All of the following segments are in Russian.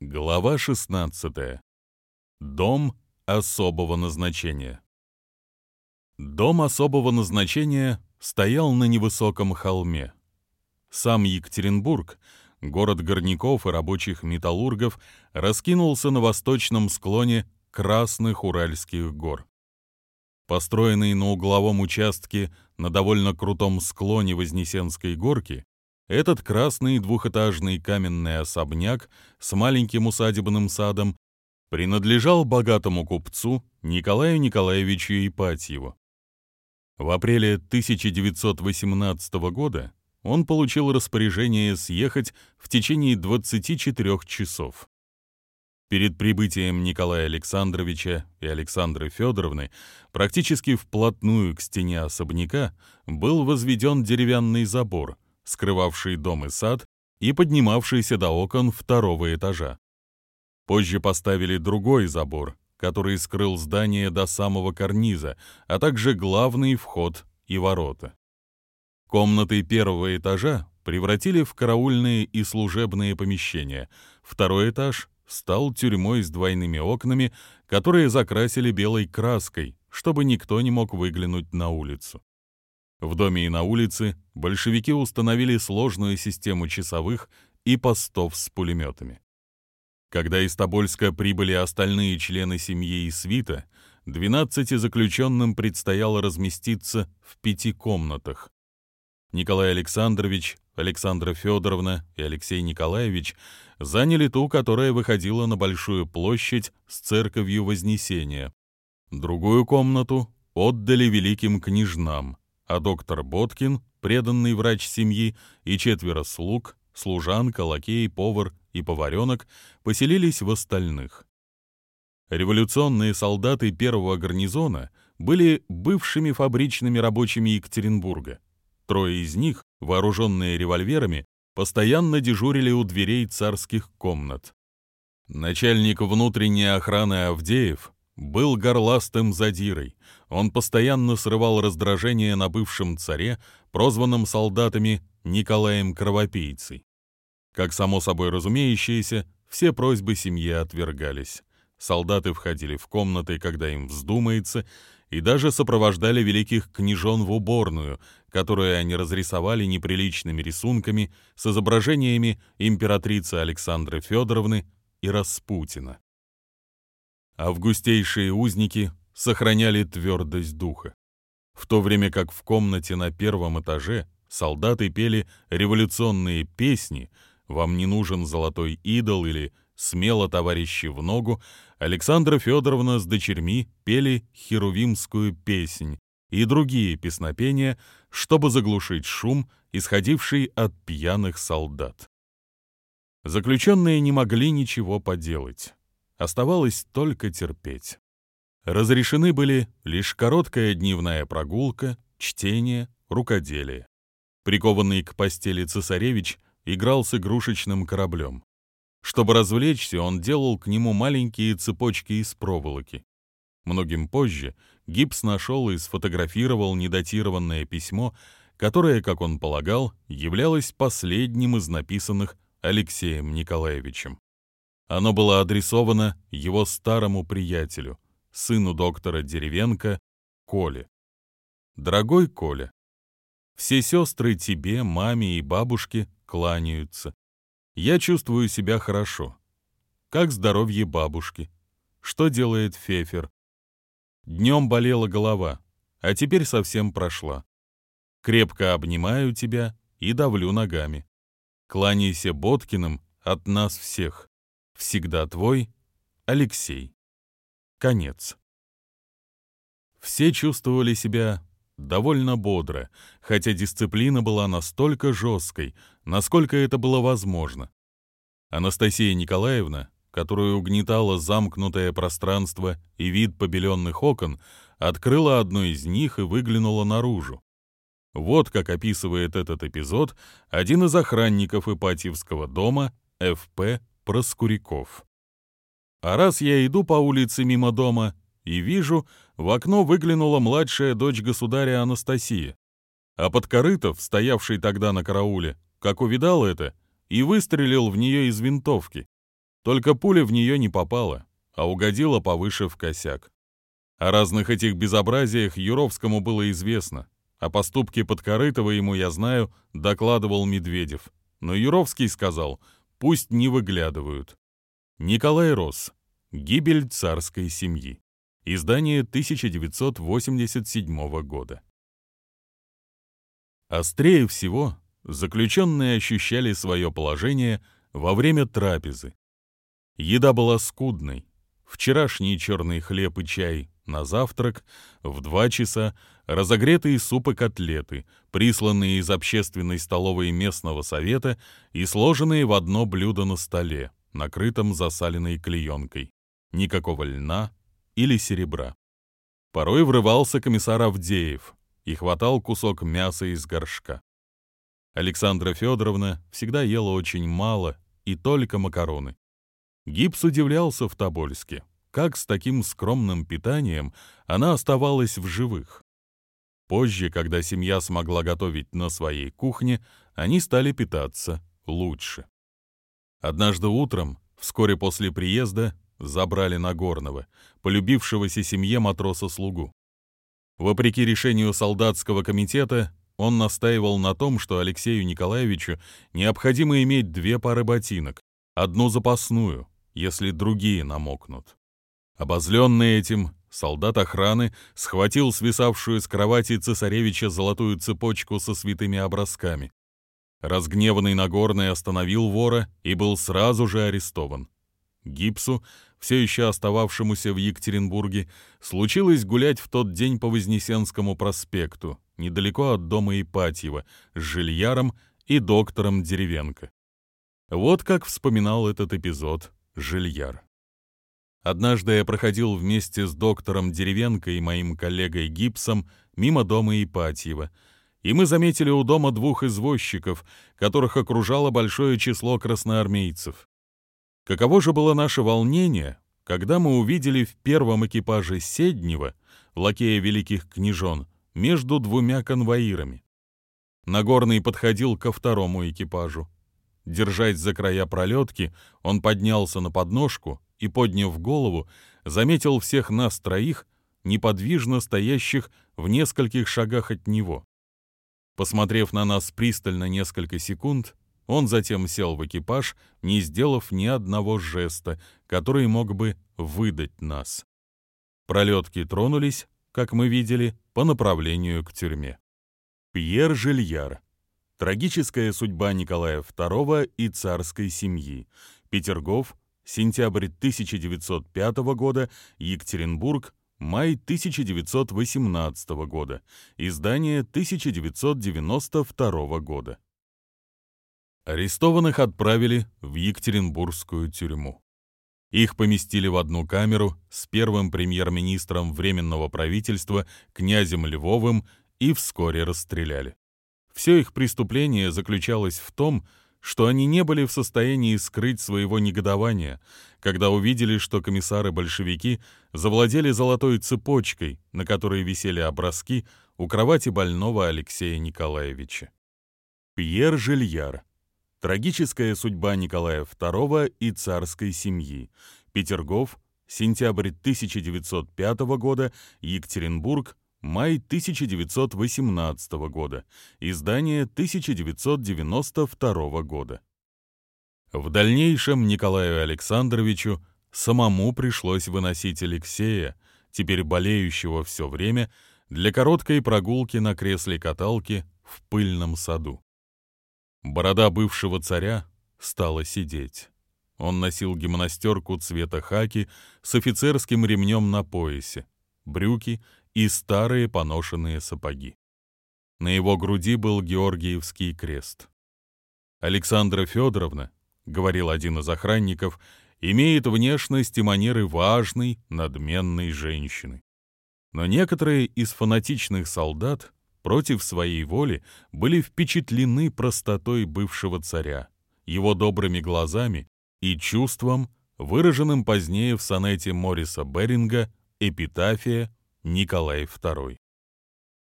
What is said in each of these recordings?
Глава 16. Дом особого назначения. Дом особого назначения стоял на невысоком холме. Сам Екатеринбург, город горняков и рабочих металлургов, раскинулся на восточном склоне Красных Уральских гор. Построенный на угловом участке на довольно крутом склоне Вознесенской горки, этот красный двухэтажный каменный особняк с маленьким усадебным садом принадлежал богатому купцу Николаю Николаевичу Ипатьеву. В апреле 1918 года он получил распоряжение съехать в течение 24 часов. Перед прибытием Николая Александровича и Александры Федоровны практически вплотную к стене особняка был возведен деревянный забор, скрывавший дом и сад и поднимавшийся до окон второго этажа. Позже поставили другой забор, который скрыл здание до самого карниза, а также главный вход и ворота. Комнаты первого этажа превратили в караульные и служебные помещения. Второй этаж стал тюрьмой с двойными окнами, которые закрасили белой краской, чтобы никто не мог выглянуть на улицу. В доме и на улице большевики установили сложную систему часовых и постов с пулеметами. Когда из Тобольска прибыли остальные члены семьи и свита, 12 заключенным предстояло разместиться в пяти комнатах. Николай Александрович, Александра Федоровна и Алексей Николаевич заняли ту, которая выходила на большую площадь с церковью Вознесения. Другую комнату отдали великим княжнам, а доктор Боткин, преданный врач семьи, и четверо слуг, служанка, лакей, повар и поваренок поселились в остальных. Революционные солдаты первого гарнизона были бывшими фабричными рабочими Екатеринбурга. Трое из них, вооруженные револьверами, постоянно дежурили у дверей царских комнат. Начальник внутренней охраны Авдеев был горластым задирой. Он постоянно срывал раздражение на бывшем царе, прозванном солдатами Николаем Кровопийцей. Как само собой разумеющееся, все просьбы семьи отвергались. Солдаты входили в комнаты, когда им вздумается, и даже сопровождали великих княжон в уборную, которую они разрисовали неприличными рисунками с изображениями императрицы Александры Федоровны и Распутина. Августейшие узники сохраняли твердость духа, в то время как в комнате на первом этаже солдаты пели революционные песни «Вам не нужен золотой идол» или «Смело, товарищи, в ногу», Александра Федоровна с дочерьми пели херувимскую песнь и другие песнопения, чтобы заглушить шум, исходивший от пьяных солдат. Заключенные не могли ничего поделать. Оставалось только терпеть. Разрешены были лишь короткая дневная прогулка, чтение, рукоделие. Прикованный к постели цесаревич играл с игрушечным кораблем. Чтобы развлечься, он делал к нему маленькие цепочки из проволоки. Многим позже Гипс нашел и сфотографировал недатированное письмо, которое, как он полагал, являлось последним из написанных Алексеем Николаевичем. Оно было адресовано его старому приятелю, сыну доктора Деревенко, Коле. «Дорогой Коля, все сестры тебе, маме и бабушке кланяются. Я чувствую себя хорошо. Как здоровье бабушки? Что делает Фефер? Днем болела голова, а теперь совсем прошла. Крепко обнимаю тебя и давлю ногами. Кланяйся Боткиным от нас всех. Всегда твой Алексей. Конец. Все чувствовали себя довольно бодро, хотя дисциплина была настолько жесткой, насколько это было возможно. Анастасия Николаевна, которую угнетало замкнутое пространство и вид побеленных окон, открыла одно из них и выглянула наружу. Вот как описывает этот эпизод один из охранников Ипатьевского дома, Ф.П. Проскуряков. А раз я иду по улице мимо дома и вижу, в окно выглянула младшая дочь государя Анастасия. А Подкорытов, стоявший тогда на карауле, как увидал это, и выстрелил в нее из винтовки. Только пуля в нее не попала, а угодила повыше в косяк. О разных этих безобразиях Юровскому было известно. О поступке Подкорытова ему, я знаю, докладывал Медведев. Но Юровский сказал, пусть не выглядывают. Николай Рос. Гибель царской семьи. Издание 1987 года. Острее всего заключенные ощущали свое положение во время трапезы. Еда была скудной. Вчерашний черный хлеб и чай на завтрак, в два часа разогретые суп и котлеты, присланные из общественной столовой местного совета и сложенные в одно блюдо на столе, накрытом засаленной клеенкой. Никакого льна или серебра. Порой врывался комиссар Авдеев и хватал кусок мяса из горшка. Александра Федоровна всегда ела очень мало и только макароны. Гипс удивлялся в Тобольске, как с таким скромным питанием она оставалась в живых. Позже, когда семья смогла готовить на своей кухне, они стали питаться лучше. Однажды утром, вскоре после приезда, забрали Нагорного, полюбившегося семье матроса-слугу. Вопреки решению солдатского комитета, он настаивал на том, что Алексею Николаевичу необходимо иметь две пары ботинок, одну запасную, если другие намокнут. Обозленный этим, солдат охраны схватил свисавшую с кровати цесаревича золотую цепочку со святыми образками. Разгневанный Нагорный остановил вора и был сразу же арестован. Гипсу, все еще остававшемуся в Екатеринбурге, случилось гулять в тот день по Вознесенскому проспекту, недалеко от дома Ипатьева, с жильяром и доктором Деревенко. Вот как вспоминал этот эпизод Жильяр. Однажды я проходил вместе с доктором Деревенко и моим коллегой Гипсом мимо дома Ипатьева, и мы заметили у дома двух извозчиков, которых окружало большое число красноармейцев. Каково же было наше волнение, когда мы увидели в первом экипаже Седнева, лакея великих княжон, между двумя конвоирами. Нагорный подходил ко второму экипажу. Держась за края пролетки, он поднялся на подножку и, подняв голову, заметил всех нас троих, неподвижно стоящих в нескольких шагах от него. Посмотрев на нас пристально несколько секунд, он затем сел в экипаж, не сделав ни одного жеста, который мог бы выдать нас. Пролетки тронулись, как мы видели, по направлению к тюрьме. Пьер Жильяр. Трагическая судьба Николая II и царской семьи. Петергоф. Сентябрь 1905 года. Екатеринбург. Май 1918 года. Издание 1992 года. Арестованных отправили в Екатеринбургскую тюрьму. Их поместили в одну камеру с первым премьер-министром Временного правительства князем Львовым и вскоре расстреляли. Все их преступление заключалось в том, что они не были в состоянии скрыть своего негодования, когда увидели, что комиссары-большевики завладели золотой цепочкой, на которой висели образки у кровати больного Алексея Николаевича. Пьер Жильяр Трагическая судьба Николая II и царской семьи. Петергоф, сентябрь 1905 года, Екатеринбург, май 1918 года. Издание 1992 года. В дальнейшем Николаю Александровичу самому пришлось выносить Алексея, теперь болеющего все время, для короткой прогулки на кресле каталки в пыльном саду. Борода бывшего царя стала сидеть. Он носил гимнастерку цвета хаки с офицерским ремнем на поясе, брюки и старые поношенные сапоги. На его груди был Георгиевский крест. Александра Федоровна, говорил один из охранников, имеет внешность и манеры важной, надменной женщины. Но некоторые из фанатичных солдат против своей воли были впечатлены простотой бывшего царя, его добрыми глазами и чувством, выраженным позднее в сонете Мориса Беринга «Эпитафия Николай II».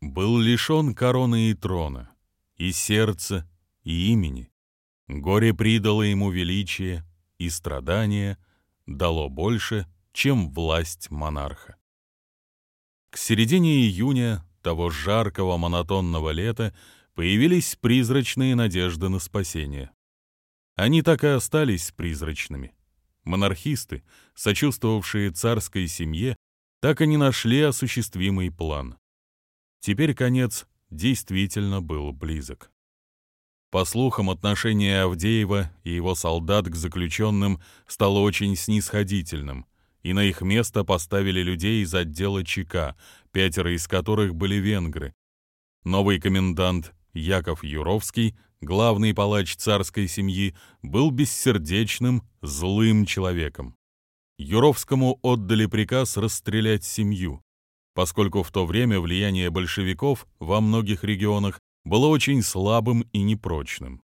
Был лишен короны и трона, и сердца, и имени. Горе придало ему величие и страдания дало больше, чем власть монарха. К середине июня того жаркого монотонного лета появились призрачные надежды на спасение. Они так и остались призрачными. Монархисты, сочувствовавшие царской семье, так и не нашли осуществимый план. Теперь конец действительно был близок. По слухам, отношение Авдеева и его солдат к заключенным стало очень снисходительным, и на их место поставили людей из отдела ЧК, пятеро из которых были венгры. Новый комендант Яков Юровский, главный палач царской семьи, был бессердечным, злым человеком. Юровскому отдали приказ расстрелять семью, поскольку в то время влияние большевиков во многих регионах было очень слабым и непрочным.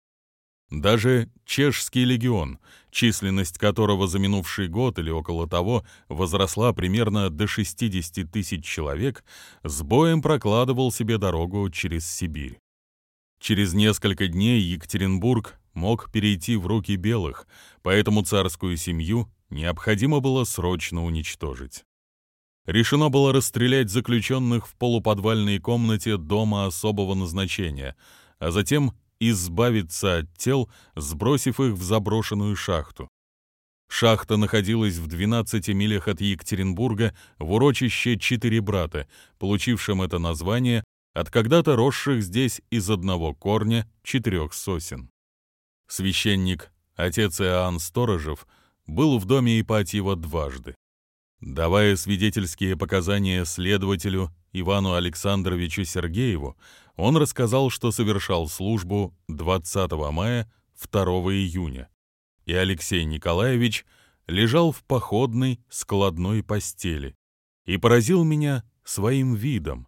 Даже чешский легион, численность которого за минувший год или около того возросла примерно до 60 тысяч человек, с боем прокладывал себе дорогу через Сибирь. Через несколько дней Екатеринбург мог перейти в руки белых, поэтому царскую семью необходимо было срочно уничтожить решено было расстрелять заключенных в полуподвальной комнате дома особого назначения, а затем избавиться от тел, сбросив их в заброшенную шахту. Шахта находилась в 12 милях от Екатеринбурга в урочище «Четыре брата», получившем это название от когда-то росших здесь из одного корня четырех сосен. Священник, отец Иоанн Сторожев, был в доме Ипатьева дважды. Давая свидетельские показания следователю Ивану Александровичу Сергееву, он рассказал, что совершал службу 20 мая 2 июня, и Алексей Николаевич лежал в походной складной постели и поразил меня своим видом.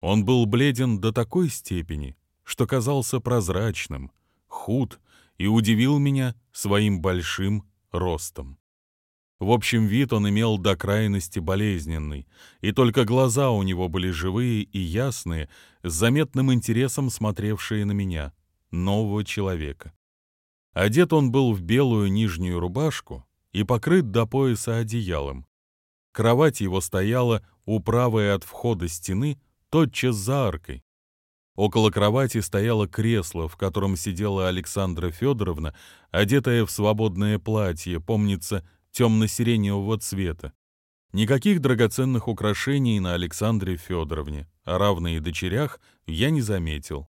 Он был бледен до такой степени, что казался прозрачным, худ и удивил меня своим большим ростом. В общем, вид он имел до крайности болезненный, и только глаза у него были живые и ясные, с заметным интересом смотревшие на меня, нового человека. Одет он был в белую нижнюю рубашку и покрыт до пояса одеялом. Кровать его стояла у правой от входа стены, тотчас за аркой. Около кровати стояло кресло, в котором сидела Александра Федоровна, одетая в свободное платье, помнится, темно-сиреневого цвета. Никаких драгоценных украшений на Александре Федоровне, а равные дочерях, я не заметил.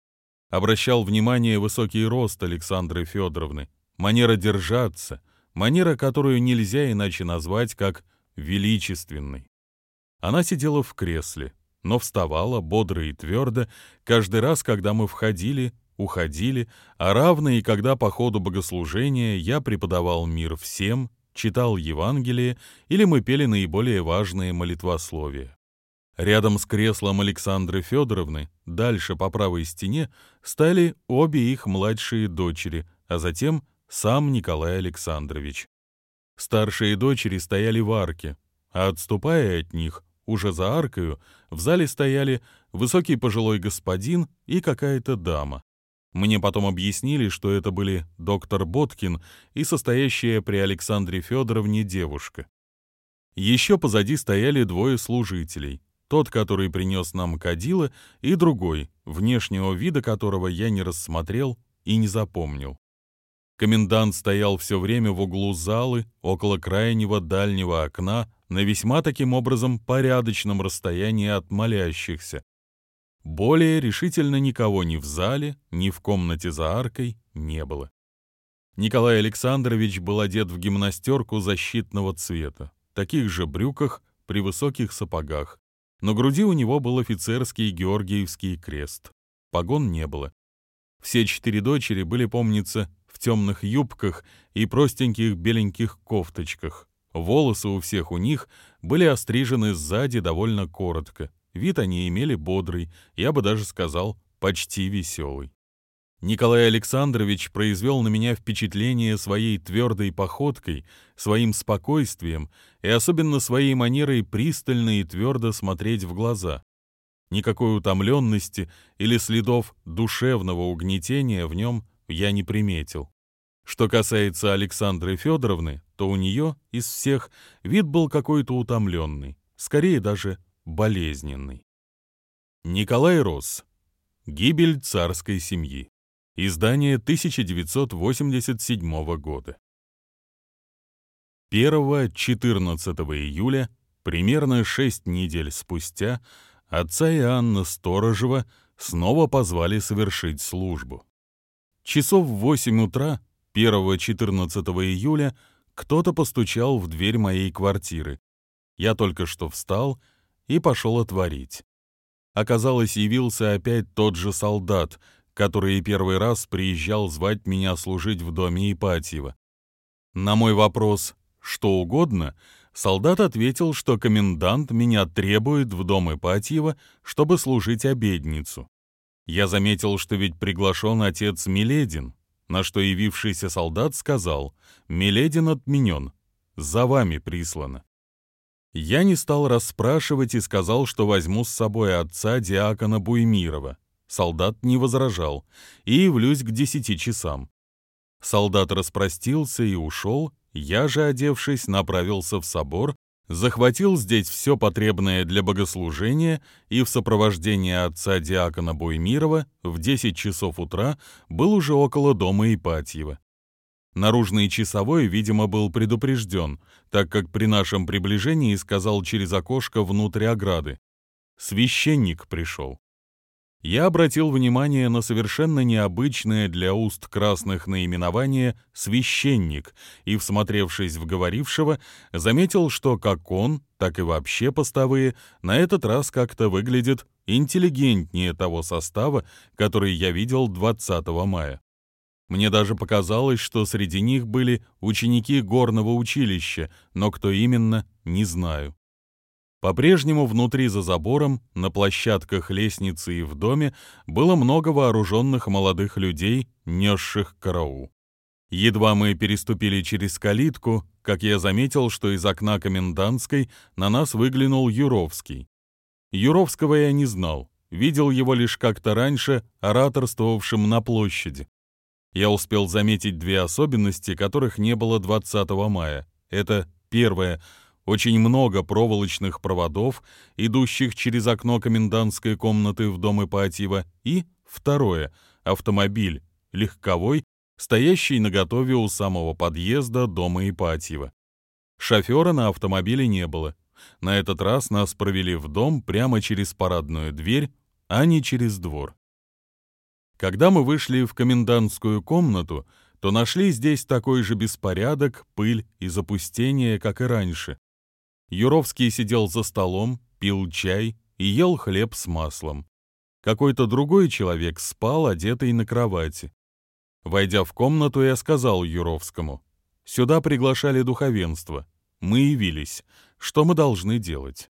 Обращал внимание высокий рост Александры Федоровны, манера держаться, манера, которую нельзя иначе назвать как величественной. Она сидела в кресле, но вставала бодро и твердо каждый раз, когда мы входили, уходили, а равно и когда по ходу богослужения я преподавал мир всем, читал Евангелие или мы пели наиболее важные молитвословия. Рядом с креслом Александры Федоровны, дальше по правой стене, стали обе их младшие дочери, а затем сам Николай Александрович. Старшие дочери стояли в арке, а отступая от них, уже за аркою, в зале стояли высокий пожилой господин и какая-то дама. Мне потом объяснили, что это были доктор Боткин и состоящая при Александре Федоровне девушка. Еще позади стояли двое служителей. Тот, который принес нам кадила, и другой, внешнего вида которого я не рассмотрел и не запомнил. Комендант стоял все время в углу залы, около крайнего дальнего окна, на весьма таким образом порядочном расстоянии от молящихся, более решительно никого ни в зале, ни в комнате за аркой не было. Николай Александрович был одет в гимнастерку защитного цвета, таких же брюках при высоких сапогах. На груди у него был офицерский Георгиевский крест. Погон не было. Все четыре дочери были, помнится, темных юбках и простеньких беленьких кофточках. Волосы у всех у них были острижены сзади довольно коротко, Вид они имели бодрый, я бы даже сказал, почти веселый. Николай Александрович произвел на меня впечатление своей твердой походкой, своим спокойствием и особенно своей манерой пристально и твердо смотреть в глаза. Никакой утомленности или следов душевного угнетения в нем я не приметил. Что касается Александры Федоровны, то у нее из всех вид был какой-то утомленный, скорее даже болезненный. Николай Росс. Гибель царской семьи. Издание 1987 года. 1-14 июля, примерно 6 недель спустя, отца и Анна Сторожева снова позвали совершить службу. Часов в 8 утра 1-14 июля кто-то постучал в дверь моей квартиры. Я только что встал и пошел отворить. Оказалось, явился опять тот же солдат, который первый раз приезжал звать меня служить в доме Ипатьева. На мой вопрос «что угодно?» солдат ответил, что комендант меня требует в дом Ипатьева, чтобы служить обедницу. Я заметил, что ведь приглашен отец Миледин, на что явившийся солдат сказал «Миледин отменен, за вами прислано». Я не стал расспрашивать и сказал, что возьму с собой отца диакона Буймирова. Солдат не возражал, и явлюсь к десяти часам. Солдат распростился и ушел, я же, одевшись, направился в собор, захватил здесь все потребное для богослужения и в сопровождении отца диакона Буймирова в 10 часов утра был уже около дома Ипатьева. Наружный часовой, видимо, был предупрежден, так как при нашем приближении сказал через окошко внутрь ограды. Священник пришел я обратил внимание на совершенно необычное для уст красных наименование «священник» и, всмотревшись в говорившего, заметил, что как он, так и вообще постовые на этот раз как-то выглядят интеллигентнее того состава, который я видел 20 мая. Мне даже показалось, что среди них были ученики горного училища, но кто именно, не знаю. По-прежнему внутри за забором, на площадках лестницы и в доме было много вооруженных молодых людей, несших караул. Едва мы переступили через калитку, как я заметил, что из окна комендантской на нас выглянул Юровский. Юровского я не знал, видел его лишь как-то раньше, ораторствовавшим на площади. Я успел заметить две особенности, которых не было 20 мая. Это первое — очень много проволочных проводов, идущих через окно комендантской комнаты в дом Ипатьева, и, второе, автомобиль, легковой, стоящий наготове у самого подъезда дома Ипатьева. Шофера на автомобиле не было. На этот раз нас провели в дом прямо через парадную дверь, а не через двор. Когда мы вышли в комендантскую комнату, то нашли здесь такой же беспорядок, пыль и запустение, как и раньше. Юровский сидел за столом, пил чай и ел хлеб с маслом. Какой-то другой человек спал, одетый на кровати. Войдя в комнату, я сказал Юровскому, «Сюда приглашали духовенство. Мы явились. Что мы должны делать?»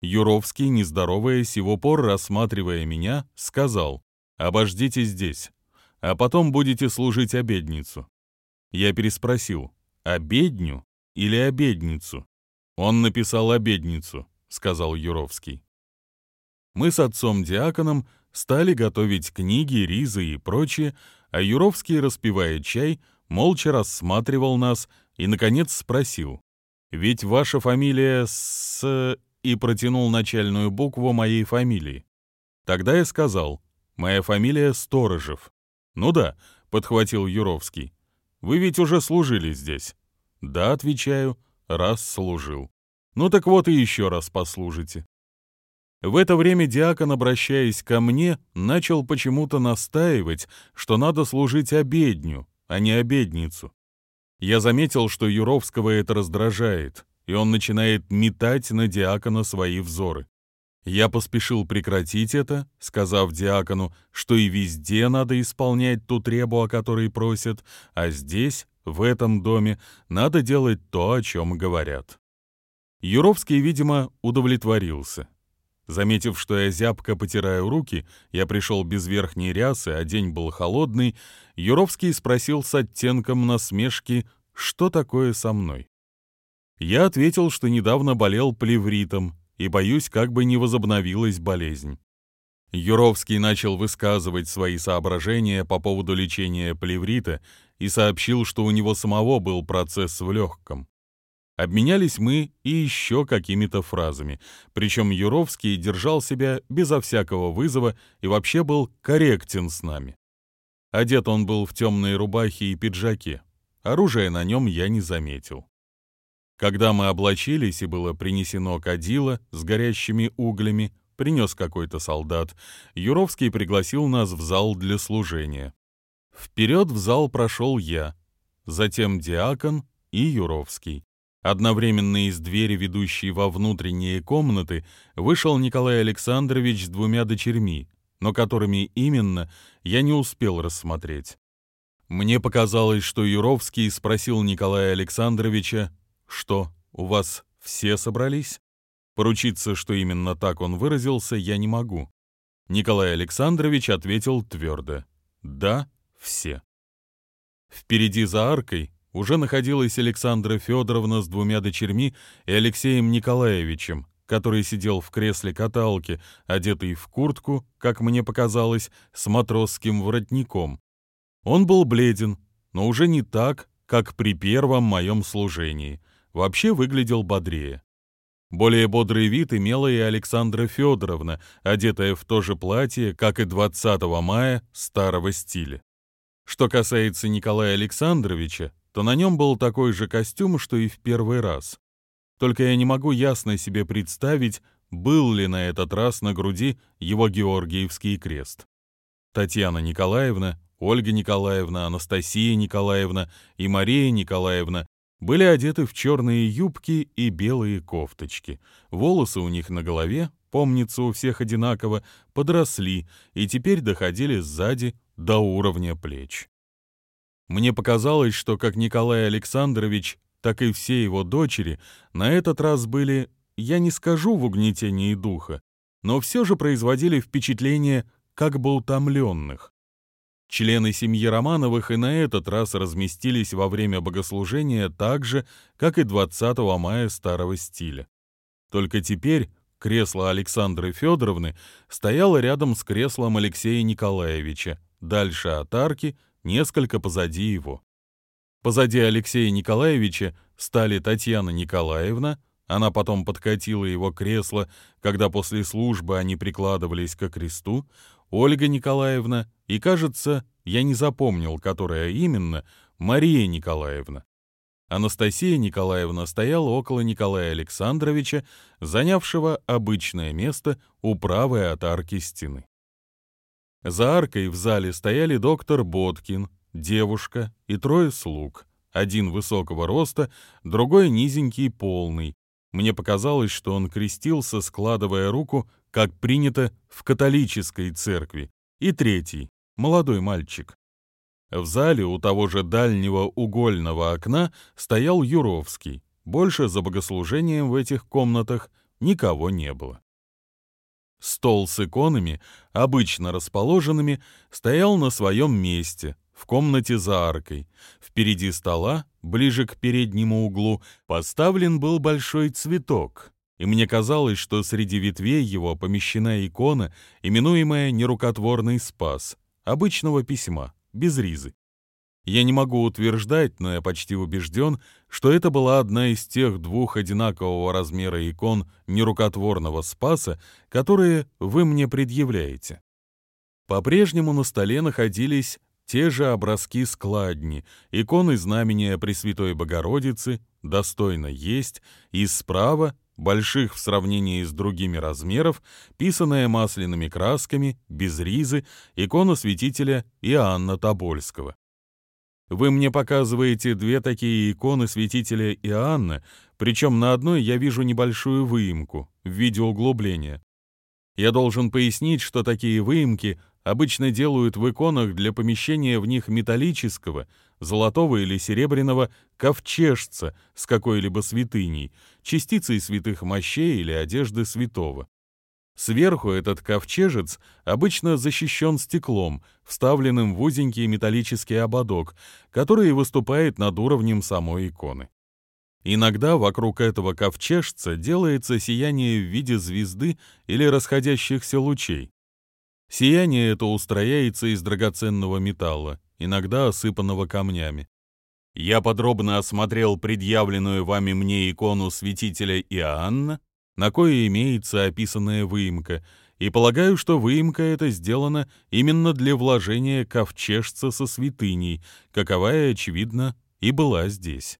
Юровский, не здороваясь, его пор рассматривая меня, сказал, «Обождите здесь, а потом будете служить обедницу». Я переспросил, «Обедню или обедницу?» «Он написал обедницу», — сказал Юровский. Мы с отцом-диаконом стали готовить книги, ризы и прочее, а Юровский, распивая чай, молча рассматривал нас и, наконец, спросил. «Ведь ваша фамилия с...» и протянул начальную букву моей фамилии. Тогда я сказал, «Моя фамилия Сторожев». «Ну да», — подхватил Юровский. «Вы ведь уже служили здесь». «Да», — отвечаю, — раз служил. Ну так вот и еще раз послужите. В это время диакон, обращаясь ко мне, начал почему-то настаивать, что надо служить обедню, а не обедницу. Я заметил, что Юровского это раздражает, и он начинает метать на диакона свои взоры. Я поспешил прекратить это, сказав диакону, что и везде надо исполнять ту требу, о которой просят, а здесь, в этом доме надо делать то, о чем говорят. Юровский, видимо, удовлетворился. Заметив, что я зябко потираю руки, я пришел без верхней рясы, а день был холодный, Юровский спросил с оттенком насмешки, что такое со мной. Я ответил, что недавно болел плевритом и боюсь, как бы не возобновилась болезнь. Юровский начал высказывать свои соображения по поводу лечения плеврита, и сообщил, что у него самого был процесс в легком. Обменялись мы и еще какими-то фразами, причем Юровский держал себя безо всякого вызова и вообще был корректен с нами. Одет он был в темные рубахи и пиджаке. Оружия на нем я не заметил. Когда мы облачились и было принесено кадило с горящими углями, принес какой-то солдат, Юровский пригласил нас в зал для служения. Вперед в зал прошел я, затем диакон и Юровский. Одновременно из двери, ведущей во внутренние комнаты, вышел Николай Александрович с двумя дочерьми, но которыми именно я не успел рассмотреть. Мне показалось, что Юровский спросил Николая Александровича, что, у вас все собрались? Поручиться, что именно так он выразился, я не могу. Николай Александрович ответил твердо. Да, все. Впереди за аркой уже находилась Александра Федоровна с двумя дочерьми и Алексеем Николаевичем, который сидел в кресле каталки, одетый в куртку, как мне показалось, с матросским воротником. Он был бледен, но уже не так, как при первом моем служении. Вообще выглядел бодрее. Более бодрый вид имела и Александра Федоровна, одетая в то же платье, как и 20 мая старого стиля. Что касается Николая Александровича, то на нем был такой же костюм, что и в первый раз. Только я не могу ясно себе представить, был ли на этот раз на груди его Георгиевский крест. Татьяна Николаевна, Ольга Николаевна, Анастасия Николаевна и Мария Николаевна были одеты в черные юбки и белые кофточки. Волосы у них на голове, помнится у всех одинаково, подросли и теперь доходили сзади до уровня плеч. Мне показалось, что как Николай Александрович так и все его дочери на этот раз были, я не скажу в угнетении духа, но все же производили впечатление как бы утомленных. Члены семьи Романовых и на этот раз разместились во время богослужения так же, как и 20 мая старого стиля. Только теперь кресло Александры Федоровны стояло рядом с креслом Алексея Николаевича, дальше от арки, несколько позади его. Позади Алексея Николаевича стали Татьяна Николаевна, она потом подкатила его кресло, когда после службы они прикладывались ко кресту, Ольга Николаевна и, кажется, я не запомнил, которая именно, Мария Николаевна. Анастасия Николаевна стояла около Николая Александровича, занявшего обычное место у правой от арки стены. За аркой в зале стояли доктор Боткин, девушка и трое слуг. Один высокого роста, другой низенький, полный. Мне показалось, что он крестился, складывая руку, как принято в католической церкви. И третий, молодой мальчик. В зале у того же дальнего угольного окна стоял Юровский. Больше за богослужением в этих комнатах никого не было. Стол с иконами, обычно расположенными, стоял на своем месте, в комнате за аркой. Впереди стола, ближе к переднему углу, поставлен был большой цветок, и мне казалось, что среди ветвей его помещена икона, именуемая «Нерукотворный спас», обычного письма, без ризы. Я не могу утверждать, но я почти убежден, что это была одна из тех двух одинакового размера икон нерукотворного спаса, которые вы мне предъявляете. По-прежнему на столе находились те же образки складни, иконы знамения Пресвятой Богородицы, достойно есть, и справа, больших в сравнении с другими размеров, писанная масляными красками, без ризы, икона святителя Иоанна Тобольского. Вы мне показываете две такие иконы святителя Иоанна, причем на одной я вижу небольшую выемку в виде углубления. Я должен пояснить, что такие выемки обычно делают в иконах для помещения в них металлического, золотого или серебряного ковчежца с какой-либо святыней, частицей святых мощей или одежды святого. Сверху этот ковчежец обычно защищен стеклом, вставленным в узенький металлический ободок, который выступает над уровнем самой иконы. Иногда вокруг этого ковчежца делается сияние в виде звезды или расходящихся лучей. Сияние это устрояется из драгоценного металла, иногда осыпанного камнями. Я подробно осмотрел предъявленную вами мне икону святителя Иоанна, на кое имеется описанная выемка, и полагаю, что выемка эта сделана именно для вложения ковчежца со святыней, каковая, очевидно, и была здесь.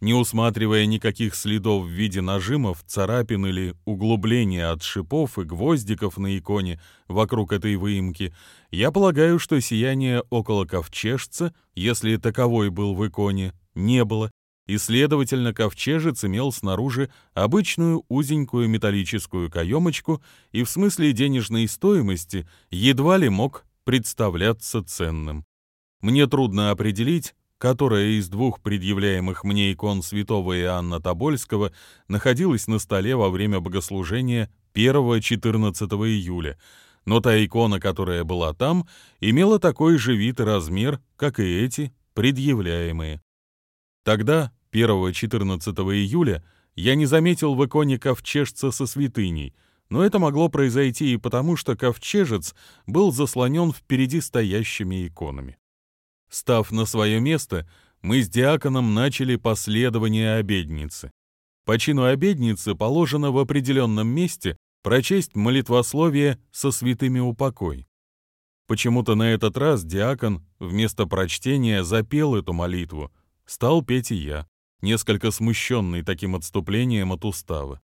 Не усматривая никаких следов в виде нажимов, царапин или углубления от шипов и гвоздиков на иконе вокруг этой выемки, я полагаю, что сияние около ковчежца, если таковой был в иконе, не было, и, следовательно, ковчежец имел снаружи обычную узенькую металлическую каемочку и в смысле денежной стоимости едва ли мог представляться ценным. Мне трудно определить, которая из двух предъявляемых мне икон святого Иоанна Тобольского находилась на столе во время богослужения 1-14 июля, но та икона, которая была там, имела такой же вид и размер, как и эти предъявляемые. Тогда, 1-14 июля, я не заметил в иконе ковчежца со святыней, но это могло произойти и потому, что ковчежец был заслонен впереди стоящими иконами. Став на свое место, мы с диаконом начали последование обедницы. По чину обедницы положено в определенном месте прочесть молитвословие со святыми упокой. Почему-то на этот раз диакон вместо прочтения запел эту молитву — Стал петь и я, несколько смущенный таким отступлением от устава.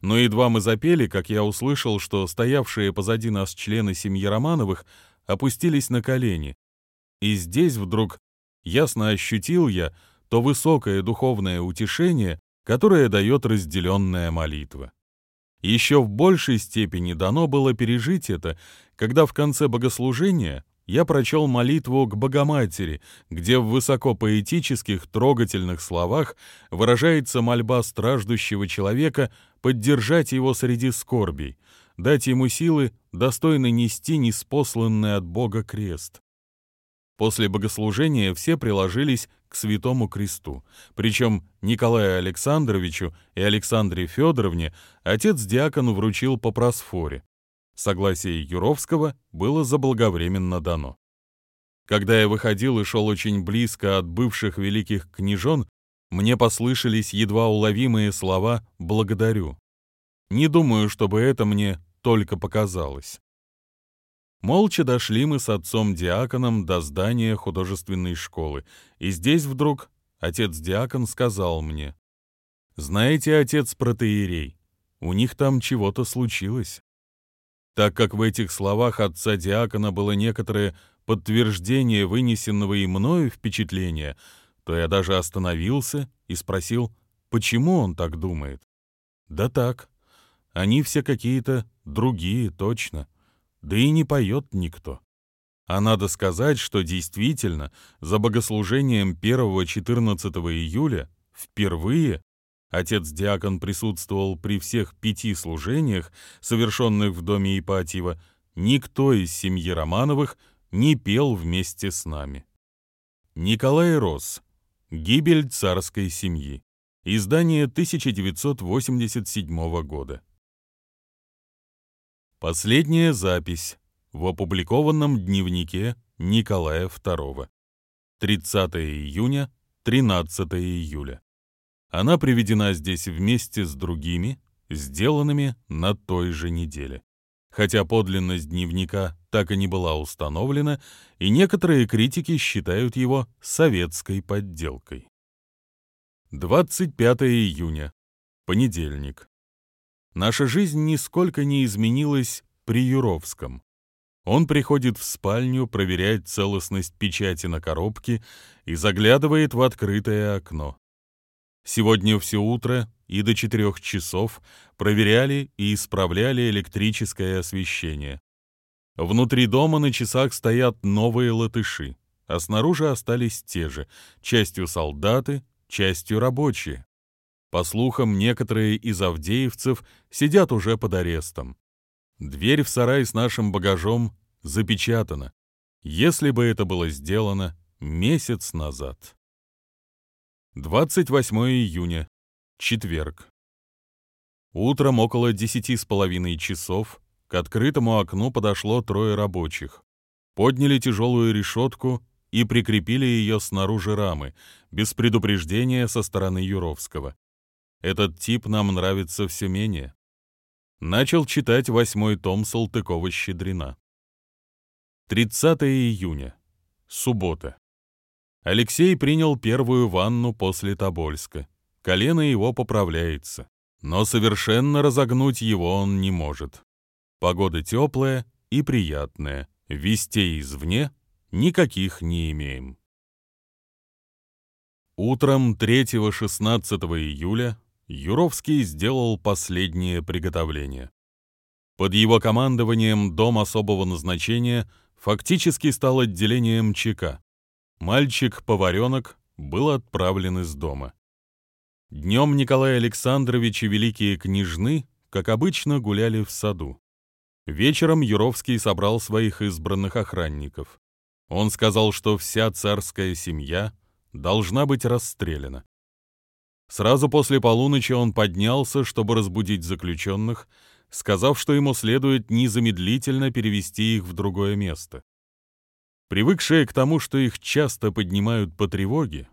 Но едва мы запели, как я услышал, что стоявшие позади нас члены семьи Романовых опустились на колени. И здесь вдруг ясно ощутил я то высокое духовное утешение, которое дает разделенная молитва. Еще в большей степени дано было пережить это, когда в конце богослужения я прочел молитву к Богоматери, где в высокопоэтических, трогательных словах выражается мольба страждущего человека поддержать его среди скорбей, дать ему силы достойно нести неспосланный от Бога крест. После богослужения все приложились к Святому Кресту, причем Николаю Александровичу и Александре Федоровне отец-диакон вручил по просфоре. Согласие Юровского было заблаговременно дано. Когда я выходил и шел очень близко от бывших великих княжон, мне послышались едва уловимые слова «благодарю». Не думаю, чтобы это мне только показалось. Молча дошли мы с отцом-диаконом до здания художественной школы, и здесь вдруг отец-диакон сказал мне, «Знаете, отец-протеерей, у них там чего-то случилось». Так как в этих словах отца диакона было некоторое подтверждение вынесенного и мною впечатления, то я даже остановился и спросил, почему он так думает. Да так, они все какие-то другие, точно. Да и не поет никто. А надо сказать, что действительно за богослужением 1-14 июля впервые Отец-диакон присутствовал при всех пяти служениях, совершенных в доме Ипатьева. Никто из семьи Романовых не пел вместе с нами. Николай Рос. Гибель царской семьи. Издание 1987 года. Последняя запись в опубликованном дневнике Николая II. 30 июня, 13 июля. Она приведена здесь вместе с другими, сделанными на той же неделе. Хотя подлинность дневника так и не была установлена, и некоторые критики считают его советской подделкой. 25 июня. Понедельник. Наша жизнь нисколько не изменилась при Юровском. Он приходит в спальню проверять целостность печати на коробке и заглядывает в открытое окно. Сегодня все утро и до четырех часов проверяли и исправляли электрическое освещение. Внутри дома на часах стоят новые латыши, а снаружи остались те же, частью солдаты, частью рабочие. По слухам, некоторые из авдеевцев сидят уже под арестом. Дверь в сарай с нашим багажом запечатана. Если бы это было сделано месяц назад. 28 июня. Четверг. Утром около десяти с половиной часов к открытому окну подошло трое рабочих. Подняли тяжелую решетку и прикрепили ее снаружи рамы, без предупреждения со стороны Юровского. Этот тип нам нравится все менее. Начал читать восьмой том Салтыкова-Щедрина. 30 июня. Суббота. Алексей принял первую ванну после Тобольска. Колено его поправляется, но совершенно разогнуть его он не может. Погода теплая и приятная, вестей извне никаких не имеем. Утром 3-16 июля Юровский сделал последнее приготовление. Под его командованием дом особого назначения фактически стал отделением ЧК. Мальчик-поваренок был отправлен из дома. Днем Николай Александрович и великие княжны, как обычно, гуляли в саду. Вечером Юровский собрал своих избранных охранников. Он сказал, что вся царская семья должна быть расстреляна. Сразу после полуночи он поднялся, чтобы разбудить заключенных, сказав, что ему следует незамедлительно перевести их в другое место. Привыкшие к тому, что их часто поднимают по тревоге,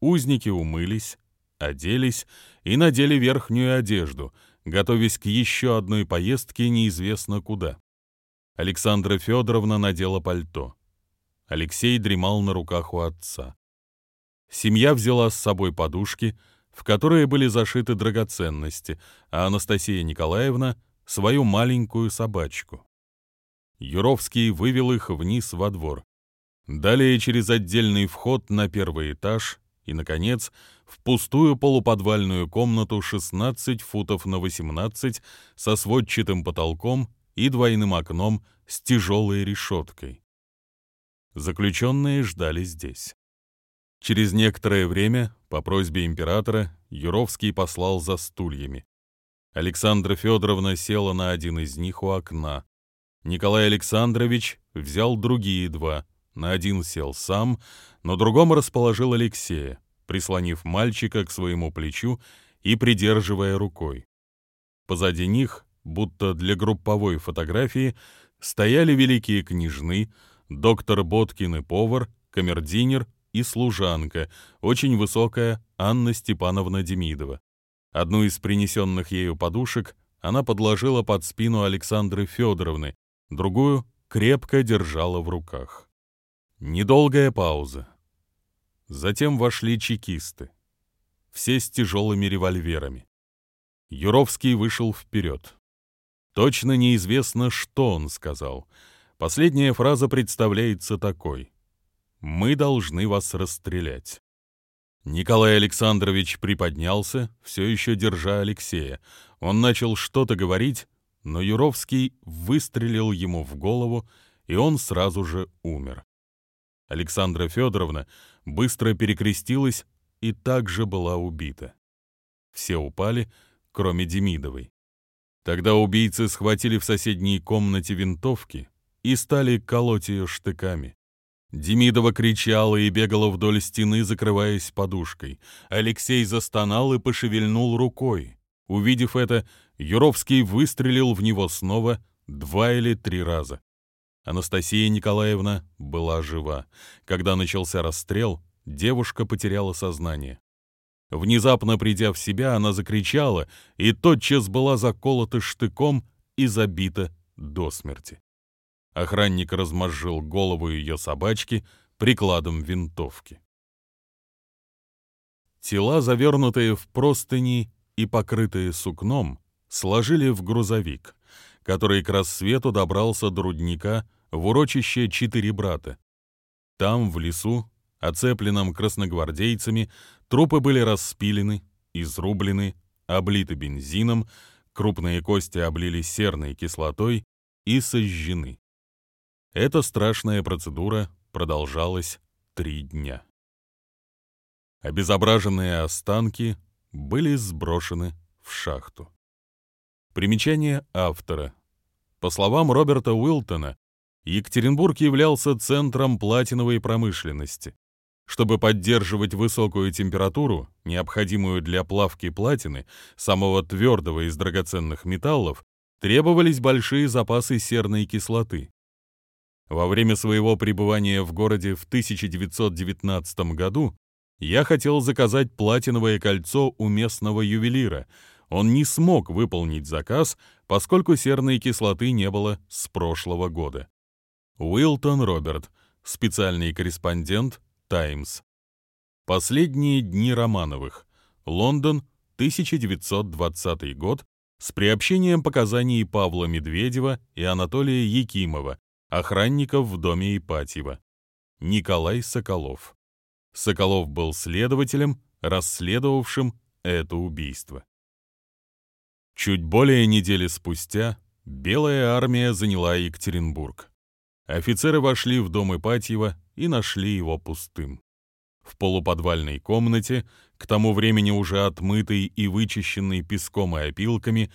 узники умылись, оделись и надели верхнюю одежду, готовясь к еще одной поездке неизвестно куда. Александра Федоровна надела пальто. Алексей дремал на руках у отца. Семья взяла с собой подушки, в которые были зашиты драгоценности, а Анастасия Николаевна — свою маленькую собачку. Юровский вывел их вниз во двор. Далее через отдельный вход на первый этаж и, наконец, в пустую полуподвальную комнату 16 футов на 18 со сводчатым потолком и двойным окном с тяжелой решеткой. Заключенные ждали здесь. Через некоторое время, по просьбе императора, Юровский послал за стульями. Александра Федоровна села на один из них у окна. Николай Александрович взял другие два. На один сел сам, но другом расположил Алексея, прислонив мальчика к своему плечу и придерживая рукой. Позади них, будто для групповой фотографии, стояли великие княжны, доктор Боткин и повар, камердинер и служанка, очень высокая Анна Степановна Демидова. Одну из принесенных ею подушек она подложила под спину Александры Федоровны, другую крепко держала в руках. Недолгая пауза. Затем вошли чекисты. Все с тяжелыми револьверами. Юровский вышел вперед. Точно неизвестно, что он сказал. Последняя фраза представляется такой. «Мы должны вас расстрелять». Николай Александрович приподнялся, все еще держа Алексея. Он начал что-то говорить, но Юровский выстрелил ему в голову, и он сразу же умер. Александра Федоровна быстро перекрестилась и также была убита. Все упали, кроме Демидовой. Тогда убийцы схватили в соседней комнате винтовки и стали колоть ее штыками. Демидова кричала и бегала вдоль стены, закрываясь подушкой. Алексей застонал и пошевельнул рукой. Увидев это, Юровский выстрелил в него снова два или три раза. Анастасия Николаевна была жива. Когда начался расстрел, девушка потеряла сознание. Внезапно придя в себя, она закричала и тотчас была заколота штыком и забита до смерти. Охранник размозжил голову ее собачки прикладом винтовки. Тела, завернутые в простыни и покрытые сукном, сложили в грузовик, который к рассвету добрался до рудника в урочище «Четыре брата». Там, в лесу, оцепленном красногвардейцами, трупы были распилены, изрублены, облиты бензином, крупные кости облили серной кислотой и сожжены. Эта страшная процедура продолжалась три дня. Обезображенные останки были сброшены в шахту. Примечание автора. По словам Роберта Уилтона, Екатеринбург являлся центром платиновой промышленности. Чтобы поддерживать высокую температуру, необходимую для плавки платины, самого твердого из драгоценных металлов, требовались большие запасы серной кислоты. Во время своего пребывания в городе в 1919 году я хотел заказать платиновое кольцо у местного ювелира. Он не смог выполнить заказ, поскольку серной кислоты не было с прошлого года. Уилтон Роберт, специальный корреспондент «Таймс». Последние дни Романовых. Лондон, 1920 год, с приобщением показаний Павла Медведева и Анатолия Якимова, охранников в доме Ипатьева. Николай Соколов. Соколов был следователем, расследовавшим это убийство. Чуть более недели спустя Белая армия заняла Екатеринбург. Офицеры вошли в дом Ипатьева и нашли его пустым. В полуподвальной комнате, к тому времени уже отмытой и вычищенной песком и опилками,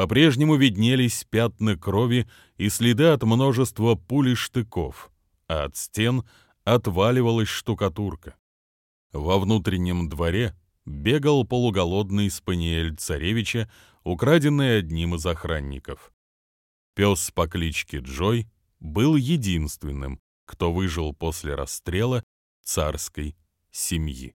по-прежнему виднелись пятна крови и следы от множества пуль и штыков, а от стен отваливалась штукатурка. Во внутреннем дворе бегал полуголодный спаниель царевича, украденный одним из охранников. Пес по кличке Джой был единственным, кто выжил после расстрела царской семьи.